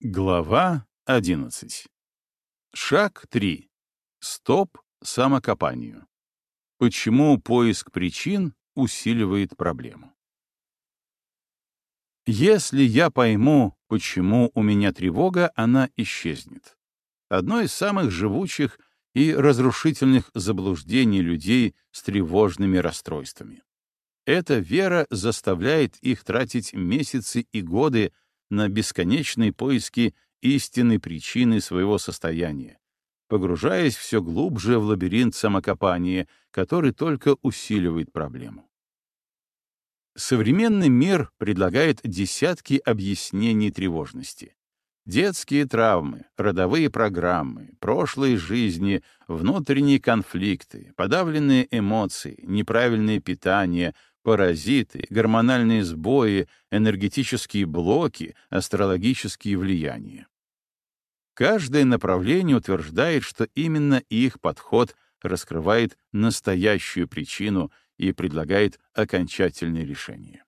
Глава 11. Шаг 3. Стоп самокопанию. Почему поиск причин усиливает проблему? Если я пойму, почему у меня тревога, она исчезнет. Одно из самых живучих и разрушительных заблуждений людей с тревожными расстройствами. Эта вера заставляет их тратить месяцы и годы на бесконечные поиски истинной причины своего состояния, погружаясь все глубже в лабиринт самокопания, который только усиливает проблему. Современный мир предлагает десятки объяснений тревожности. Детские травмы, родовые программы, прошлые жизни, внутренние конфликты, подавленные эмоции, неправильное питание, паразиты, гормональные сбои, энергетические блоки, астрологические влияния. Каждое направление утверждает, что именно их подход раскрывает настоящую причину и предлагает окончательное решение.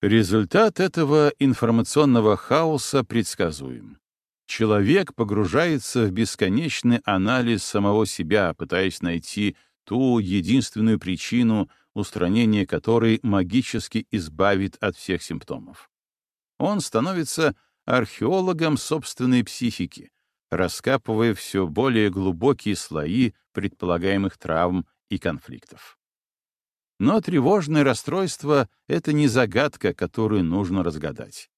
Результат этого информационного хаоса предсказуем. Человек погружается в бесконечный анализ самого себя, пытаясь найти ту единственную причину, устранение которой магически избавит от всех симптомов. Он становится археологом собственной психики, раскапывая все более глубокие слои предполагаемых травм и конфликтов. Но тревожное расстройство — это не загадка, которую нужно разгадать.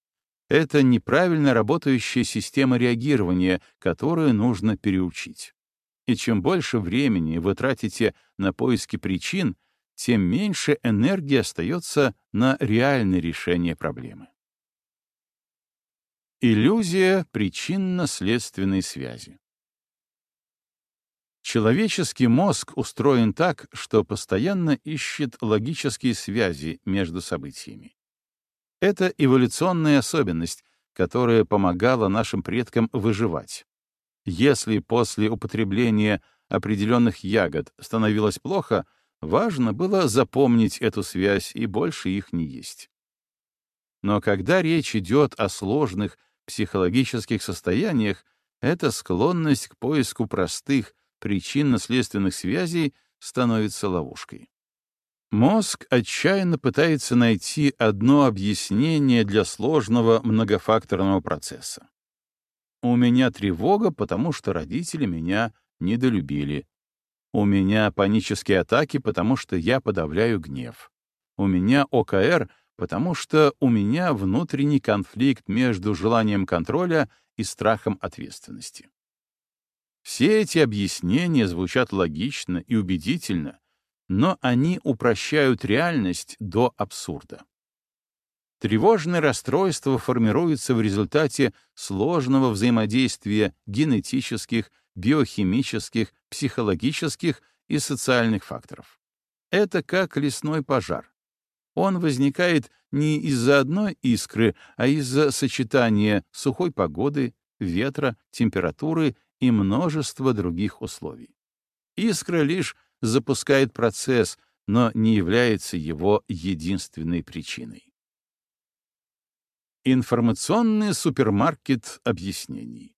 Это неправильно работающая система реагирования, которую нужно переучить. И чем больше времени вы тратите на поиски причин, тем меньше энергии остается на реальное решение проблемы. Иллюзия причинно-следственной связи. Человеческий мозг устроен так, что постоянно ищет логические связи между событиями. Это эволюционная особенность, которая помогала нашим предкам выживать. Если после употребления определенных ягод становилось плохо, важно было запомнить эту связь и больше их не есть. Но когда речь идет о сложных психологических состояниях, эта склонность к поиску простых, причинно-следственных связей становится ловушкой. Мозг отчаянно пытается найти одно объяснение для сложного многофакторного процесса. У меня тревога, потому что родители меня недолюбили. У меня панические атаки, потому что я подавляю гнев. У меня ОКР, потому что у меня внутренний конфликт между желанием контроля и страхом ответственности. Все эти объяснения звучат логично и убедительно, но они упрощают реальность до абсурда. Тревожное расстройство формируется в результате сложного взаимодействия генетических, биохимических, психологических и социальных факторов. Это как лесной пожар. Он возникает не из-за одной искры, а из-за сочетания сухой погоды, ветра, температуры и множество других условий. Искра лишь запускает процесс, но не является его единственной причиной. Информационный супермаркет объяснений.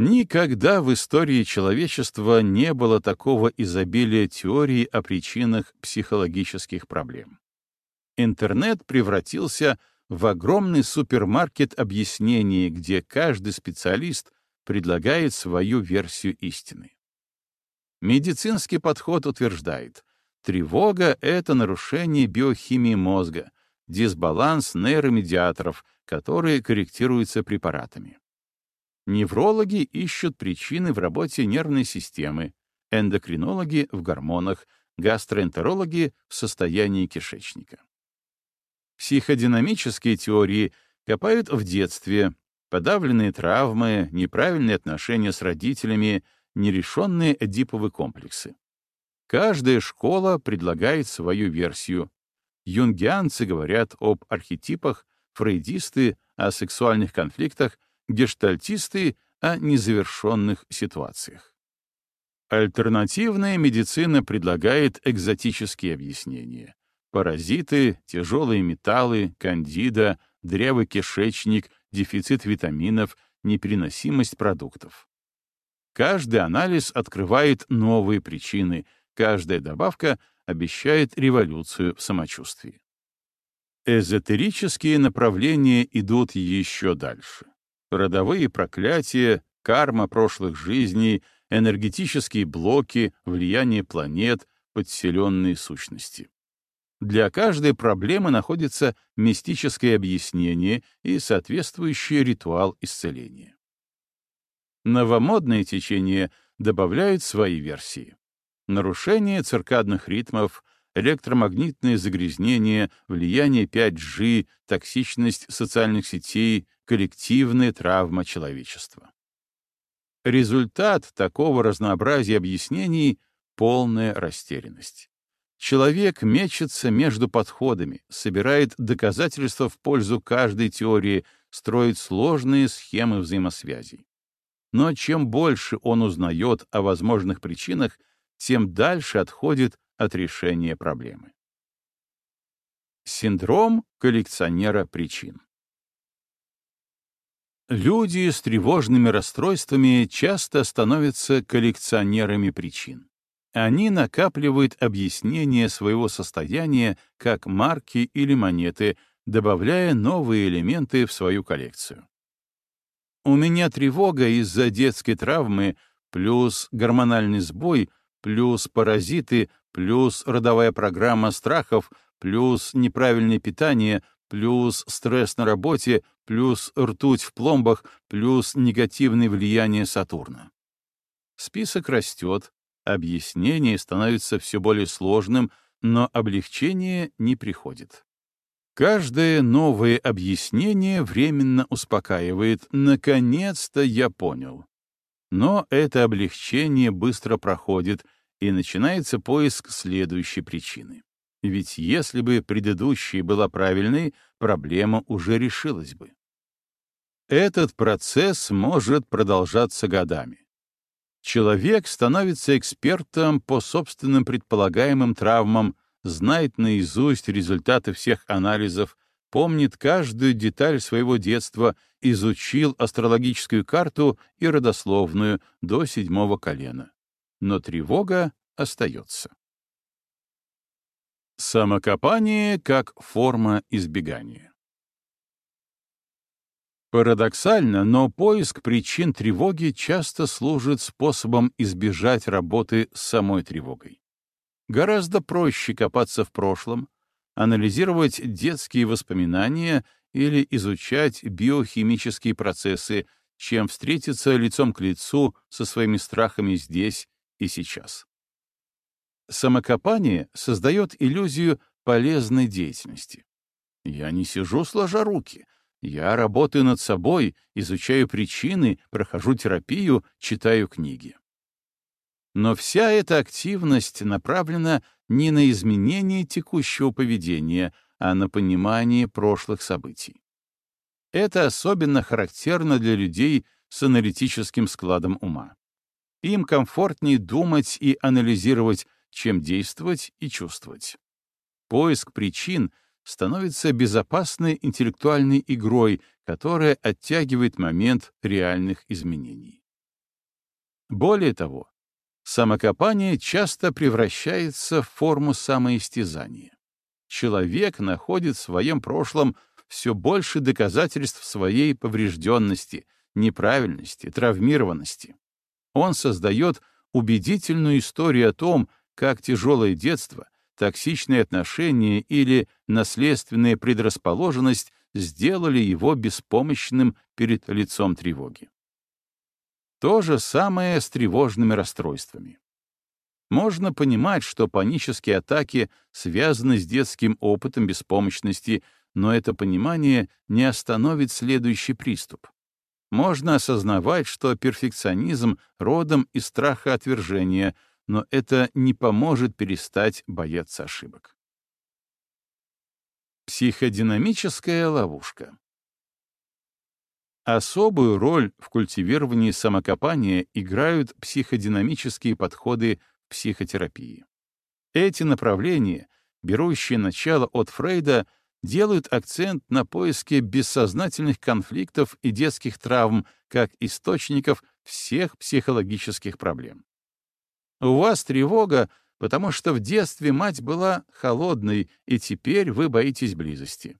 Никогда в истории человечества не было такого изобилия теорий о причинах психологических проблем. Интернет превратился в огромный супермаркет объяснений, где каждый специалист предлагает свою версию истины. Медицинский подход утверждает, тревога — это нарушение биохимии мозга, дисбаланс нейромедиаторов, которые корректируются препаратами. Неврологи ищут причины в работе нервной системы, эндокринологи — в гормонах, гастроэнтерологи — в состоянии кишечника. Психодинамические теории копают в детстве, подавленные травмы, неправильные отношения с родителями, нерешенные эдиповые комплексы. Каждая школа предлагает свою версию. Юнгианцы говорят об архетипах, фрейдисты — о сексуальных конфликтах, гештальтисты — о незавершенных ситуациях. Альтернативная медицина предлагает экзотические объяснения. Паразиты, тяжелые металлы, кандида, древый кишечник, дефицит витаминов, непереносимость продуктов. Каждый анализ открывает новые причины, каждая добавка обещает революцию в самочувствии. Эзотерические направления идут еще дальше. Родовые проклятия, карма прошлых жизней, энергетические блоки, влияние планет, подселенные сущности. Для каждой проблемы находится мистическое объяснение и соответствующий ритуал исцеления. Новомодные течения добавляют свои версии. Нарушение циркадных ритмов, электромагнитные загрязнения, влияние 5G, токсичность социальных сетей, коллективная травма человечества. Результат такого разнообразия объяснений — полная растерянность. Человек мечется между подходами, собирает доказательства в пользу каждой теории, строит сложные схемы взаимосвязей. Но чем больше он узнает о возможных причинах, тем дальше отходит от решения проблемы. Синдром коллекционера причин Люди с тревожными расстройствами часто становятся коллекционерами причин. Они накапливают объяснения своего состояния как марки или монеты, добавляя новые элементы в свою коллекцию. У меня тревога из-за детской травмы, плюс гормональный сбой, плюс паразиты, плюс родовая программа страхов, плюс неправильное питание, плюс стресс на работе, плюс ртуть в пломбах, плюс негативное влияние Сатурна. Список растет, объяснение становится все более сложным, но облегчение не приходит. Каждое новое объяснение временно успокаивает «наконец-то я понял». Но это облегчение быстро проходит, и начинается поиск следующей причины. Ведь если бы предыдущая была правильной, проблема уже решилась бы. Этот процесс может продолжаться годами. Человек становится экспертом по собственным предполагаемым травмам, знает наизусть результаты всех анализов, помнит каждую деталь своего детства, изучил астрологическую карту и родословную до седьмого колена. Но тревога остается. Самокопание как форма избегания. Парадоксально, но поиск причин тревоги часто служит способом избежать работы с самой тревогой. Гораздо проще копаться в прошлом, анализировать детские воспоминания или изучать биохимические процессы, чем встретиться лицом к лицу со своими страхами здесь и сейчас. Самокопание создает иллюзию полезной деятельности. Я не сижу сложа руки — я работаю над собой, изучаю причины, прохожу терапию, читаю книги. Но вся эта активность направлена не на изменение текущего поведения, а на понимание прошлых событий. Это особенно характерно для людей с аналитическим складом ума. Им комфортнее думать и анализировать, чем действовать и чувствовать. Поиск причин — становится безопасной интеллектуальной игрой, которая оттягивает момент реальных изменений. Более того, самокопание часто превращается в форму самоистязания. Человек находит в своем прошлом все больше доказательств своей поврежденности, неправильности, травмированности. Он создает убедительную историю о том, как тяжелое детство — токсичные отношения или наследственная предрасположенность сделали его беспомощным перед лицом тревоги. То же самое с тревожными расстройствами. Можно понимать, что панические атаки связаны с детским опытом беспомощности, но это понимание не остановит следующий приступ. Можно осознавать, что перфекционизм родом из страха отвержения — но это не поможет перестать бояться ошибок. Психодинамическая ловушка. Особую роль в культивировании самокопания играют психодинамические подходы в психотерапии. Эти направления, берущие начало от Фрейда, делают акцент на поиске бессознательных конфликтов и детских травм как источников всех психологических проблем. У вас тревога, потому что в детстве мать была холодной, и теперь вы боитесь близости.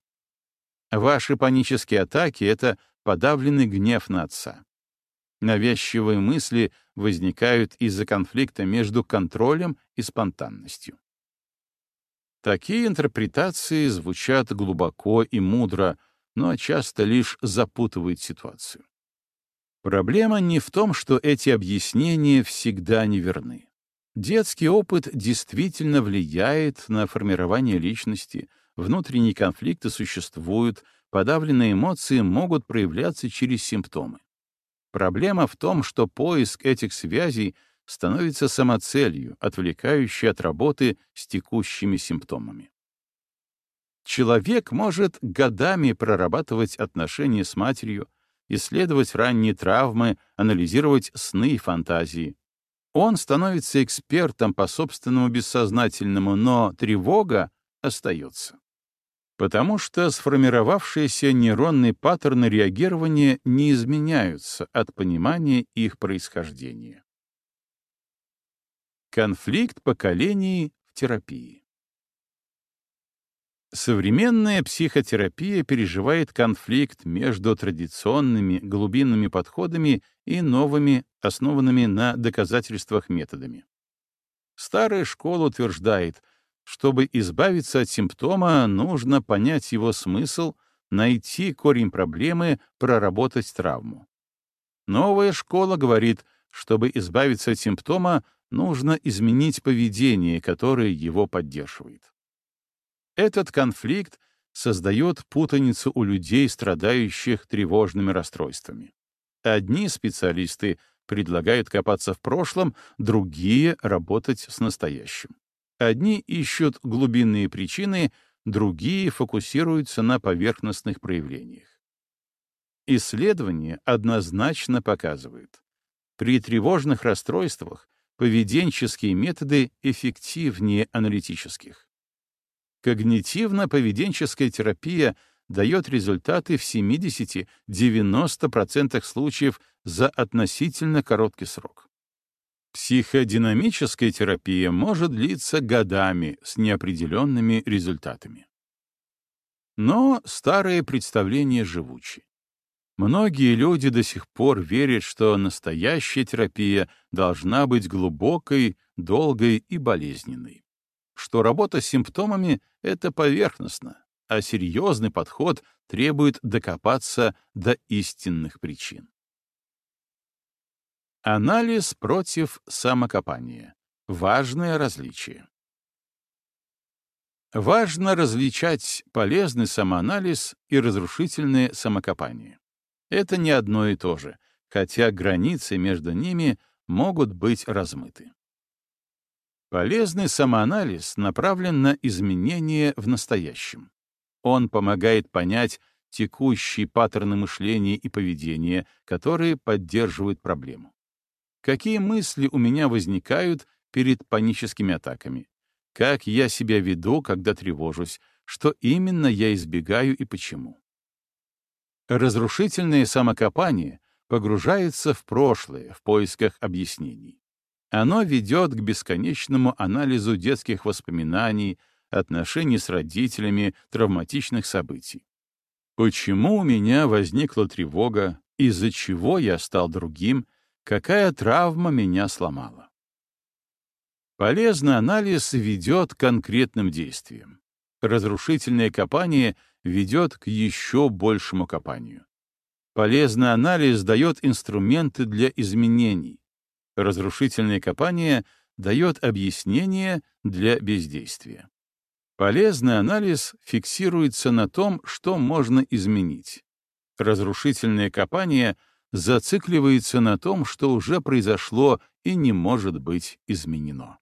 Ваши панические атаки — это подавленный гнев на отца. Навязчивые мысли возникают из-за конфликта между контролем и спонтанностью. Такие интерпретации звучат глубоко и мудро, но часто лишь запутывают ситуацию. Проблема не в том, что эти объяснения всегда неверны. Детский опыт действительно влияет на формирование личности, внутренние конфликты существуют, подавленные эмоции могут проявляться через симптомы. Проблема в том, что поиск этих связей становится самоцелью, отвлекающей от работы с текущими симптомами. Человек может годами прорабатывать отношения с матерью, исследовать ранние травмы, анализировать сны и фантазии. Он становится экспертом по собственному бессознательному, но тревога остается. Потому что сформировавшиеся нейронные паттерны реагирования не изменяются от понимания их происхождения. Конфликт поколений в терапии. Современная психотерапия переживает конфликт между традиционными глубинными подходами и новыми, основанными на доказательствах методами. Старая школа утверждает, чтобы избавиться от симптома, нужно понять его смысл, найти корень проблемы, проработать травму. Новая школа говорит, чтобы избавиться от симптома, нужно изменить поведение, которое его поддерживает. Этот конфликт создает путаницу у людей, страдающих тревожными расстройствами. Одни специалисты предлагают копаться в прошлом, другие — работать с настоящим. Одни ищут глубинные причины, другие фокусируются на поверхностных проявлениях. Исследования однозначно показывают, при тревожных расстройствах поведенческие методы эффективнее аналитических. Когнитивно-поведенческая терапия дает результаты в 70-90% случаев за относительно короткий срок. Психодинамическая терапия может длиться годами с неопределенными результатами. Но старые представления живучи. Многие люди до сих пор верят, что настоящая терапия должна быть глубокой, долгой и болезненной. Что работа с симптомами — это поверхностно, а серьезный подход требует докопаться до истинных причин. Анализ против самокопания. Важное различие. Важно различать полезный самоанализ и разрушительное самокопание. Это не одно и то же, хотя границы между ними могут быть размыты. Полезный самоанализ направлен на изменения в настоящем. Он помогает понять текущие паттерны мышления и поведения, которые поддерживают проблему. Какие мысли у меня возникают перед паническими атаками? Как я себя веду, когда тревожусь? Что именно я избегаю и почему? Разрушительное самокопание погружается в прошлое в поисках объяснений. Оно ведет к бесконечному анализу детских воспоминаний, отношений с родителями, травматичных событий. Почему у меня возникла тревога, из-за чего я стал другим, какая травма меня сломала? Полезный анализ ведет к конкретным действиям. Разрушительное копание ведет к еще большему копанию. Полезный анализ дает инструменты для изменений. Разрушительное копание дает объяснение для бездействия. Полезный анализ фиксируется на том, что можно изменить. Разрушительное копание зацикливается на том, что уже произошло и не может быть изменено.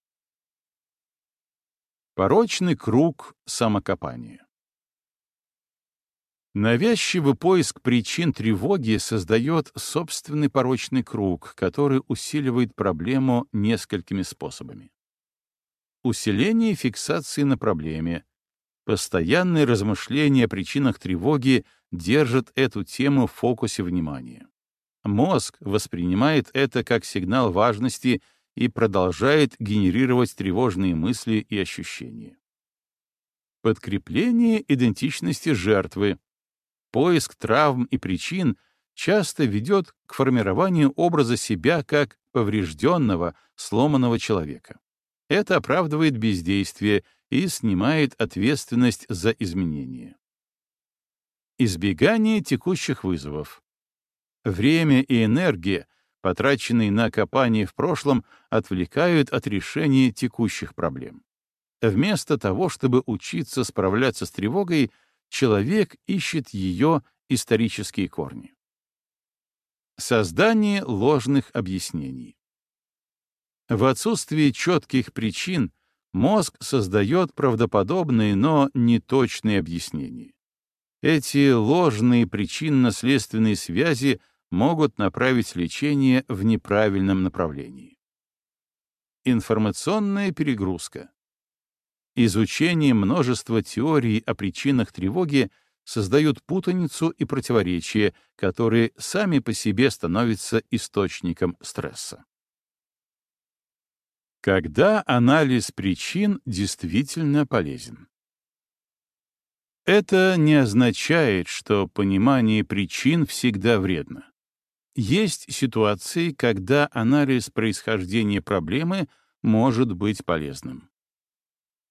Порочный круг самокопания. Навязчивый поиск причин тревоги создает собственный порочный круг, который усиливает проблему несколькими способами. Усиление фиксации на проблеме, Постоянные размышления о причинах тревоги держат эту тему в фокусе внимания. Мозг воспринимает это как сигнал важности и продолжает генерировать тревожные мысли и ощущения. Подкрепление идентичности жертвы. Поиск травм и причин часто ведет к формированию образа себя как поврежденного, сломанного человека. Это оправдывает бездействие и снимает ответственность за изменения. Избегание текущих вызовов. Время и энергия, потраченные на копание в прошлом, отвлекают от решения текущих проблем. Вместо того, чтобы учиться справляться с тревогой, человек ищет ее исторические корни. Создание ложных объяснений. В отсутствии четких причин мозг создает правдоподобные, но неточные объяснения. Эти ложные причинно-следственные связи могут направить лечение в неправильном направлении. Информационная перегрузка. Изучение множества теорий о причинах тревоги создают путаницу и противоречия, которые сами по себе становятся источником стресса. Когда анализ причин действительно полезен? Это не означает, что понимание причин всегда вредно. Есть ситуации, когда анализ происхождения проблемы может быть полезным.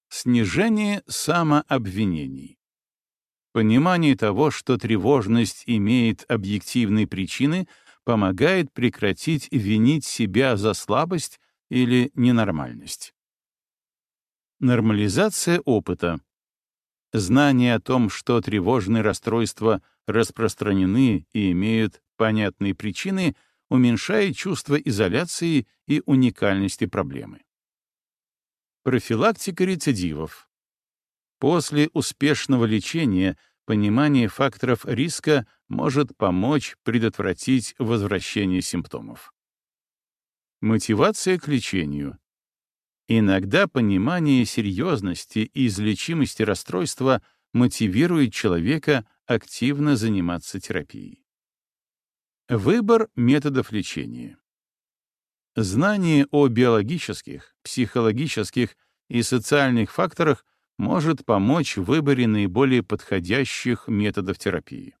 Снижение самообвинений. Понимание того, что тревожность имеет объективные причины, помогает прекратить винить себя за слабость или ненормальность. Нормализация опыта. Знание о том, что тревожные расстройства распространены и имеют понятные причины, уменьшает чувство изоляции и уникальности проблемы. Профилактика рецидивов. После успешного лечения понимание факторов риска может помочь предотвратить возвращение симптомов. Мотивация к лечению. Иногда понимание серьезности и излечимости расстройства мотивирует человека активно заниматься терапией. Выбор методов лечения. Знание о биологических, психологических и социальных факторах может помочь в выборе наиболее подходящих методов терапии.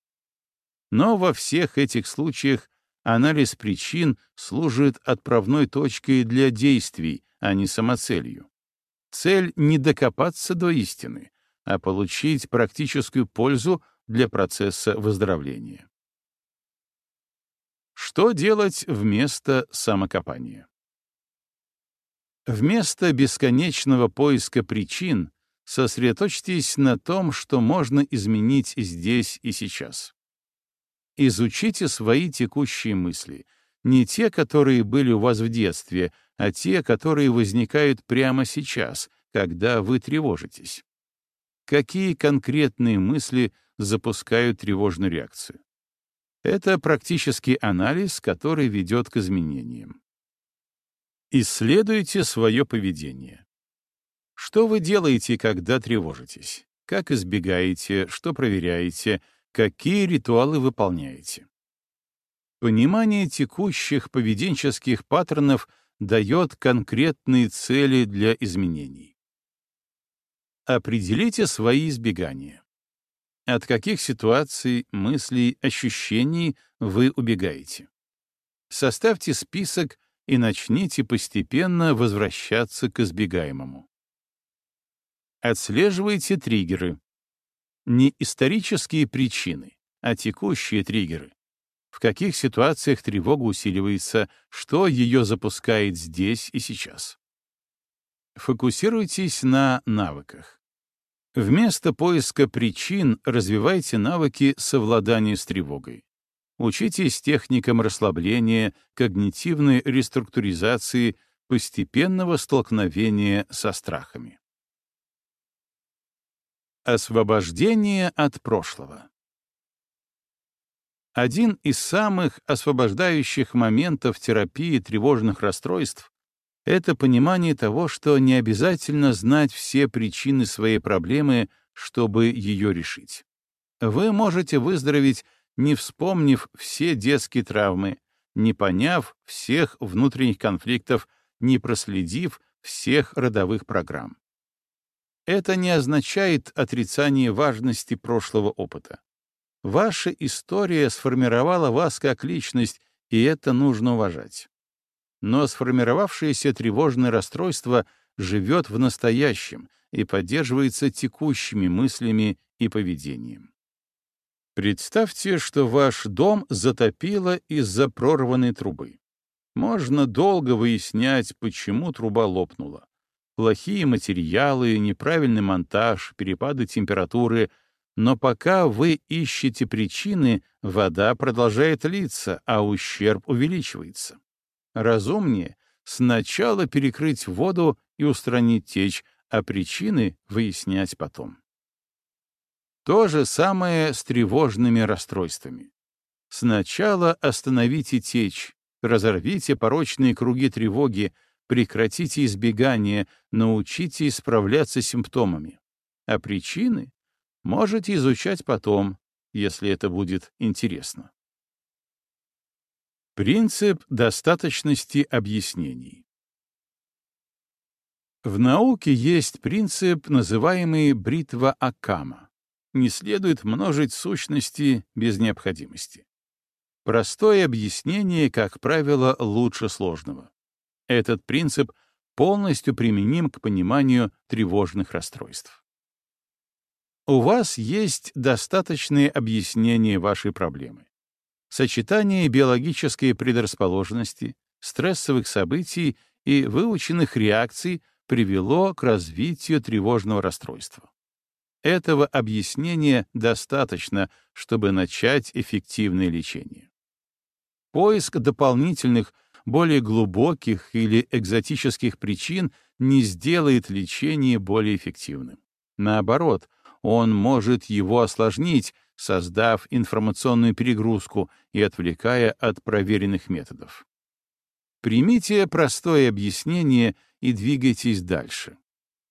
Но во всех этих случаях анализ причин служит отправной точкой для действий, а не самоцелью. Цель — не докопаться до истины, а получить практическую пользу для процесса выздоровления. Что делать вместо самокопания? Вместо бесконечного поиска причин сосредоточьтесь на том, что можно изменить здесь и сейчас. Изучите свои текущие мысли, не те, которые были у вас в детстве, а те, которые возникают прямо сейчас, когда вы тревожитесь. Какие конкретные мысли запускают тревожную реакцию? Это практический анализ, который ведет к изменениям. Исследуйте свое поведение. Что вы делаете, когда тревожитесь? Как избегаете, что проверяете, какие ритуалы выполняете? Понимание текущих поведенческих паттернов дает конкретные цели для изменений. Определите свои избегания. От каких ситуаций, мыслей, ощущений вы убегаете? Составьте список и начните постепенно возвращаться к избегаемому. Отслеживайте триггеры. Не исторические причины, а текущие триггеры. В каких ситуациях тревога усиливается, что ее запускает здесь и сейчас. Фокусируйтесь на навыках. Вместо поиска причин развивайте навыки совладания с тревогой. Учитесь техникам расслабления, когнитивной реструктуризации, постепенного столкновения со страхами. Освобождение от прошлого. Один из самых освобождающих моментов терапии тревожных расстройств это понимание того, что не обязательно знать все причины своей проблемы, чтобы ее решить. Вы можете выздороветь, не вспомнив все детские травмы, не поняв всех внутренних конфликтов, не проследив всех родовых программ. Это не означает отрицание важности прошлого опыта. Ваша история сформировала вас как личность, и это нужно уважать. Но сформировавшееся тревожное расстройство живет в настоящем и поддерживается текущими мыслями и поведением. Представьте, что ваш дом затопило из-за прорванной трубы. Можно долго выяснять, почему труба лопнула. Плохие материалы, неправильный монтаж, перепады температуры. Но пока вы ищете причины, вода продолжает литься, а ущерб увеличивается. Разумнее сначала перекрыть воду и устранить течь, а причины выяснять потом. То же самое с тревожными расстройствами. Сначала остановите течь, разорвите порочные круги тревоги, прекратите избегание, научите справляться с симптомами. А причины можете изучать потом, если это будет интересно. Принцип достаточности объяснений. В науке есть принцип, называемый бритва Акама не следует множить сущности без необходимости. Простое объяснение, как правило, лучше сложного. Этот принцип полностью применим к пониманию тревожных расстройств. У вас есть достаточные объяснения вашей проблемы. Сочетание биологической предрасположенности, стрессовых событий и выученных реакций привело к развитию тревожного расстройства. Этого объяснения достаточно, чтобы начать эффективное лечение. Поиск дополнительных, более глубоких или экзотических причин не сделает лечение более эффективным. Наоборот, он может его осложнить, создав информационную перегрузку и отвлекая от проверенных методов. Примите простое объяснение и двигайтесь дальше.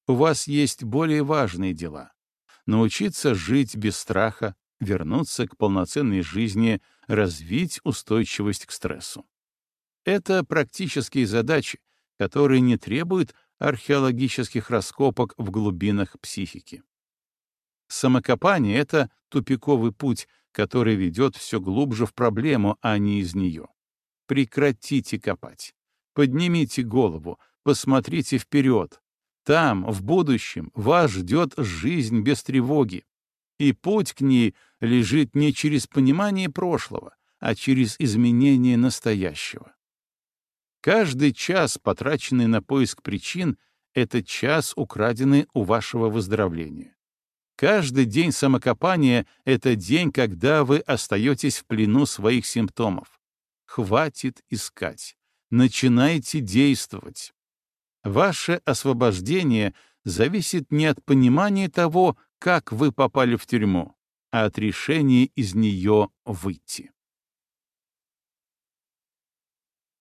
У вас есть более важные дела научиться жить без страха, вернуться к полноценной жизни, развить устойчивость к стрессу. Это практические задачи, которые не требуют археологических раскопок в глубинах психики. Самокопание — это тупиковый путь, который ведет все глубже в проблему, а не из нее. Прекратите копать. Поднимите голову, посмотрите вперед, там, в будущем, вас ждет жизнь без тревоги, и путь к ней лежит не через понимание прошлого, а через изменение настоящего. Каждый час, потраченный на поиск причин, — это час, украденный у вашего выздоровления. Каждый день самокопания — это день, когда вы остаетесь в плену своих симптомов. Хватит искать. Начинайте действовать. Ваше освобождение зависит не от понимания того, как вы попали в тюрьму, а от решения из нее выйти.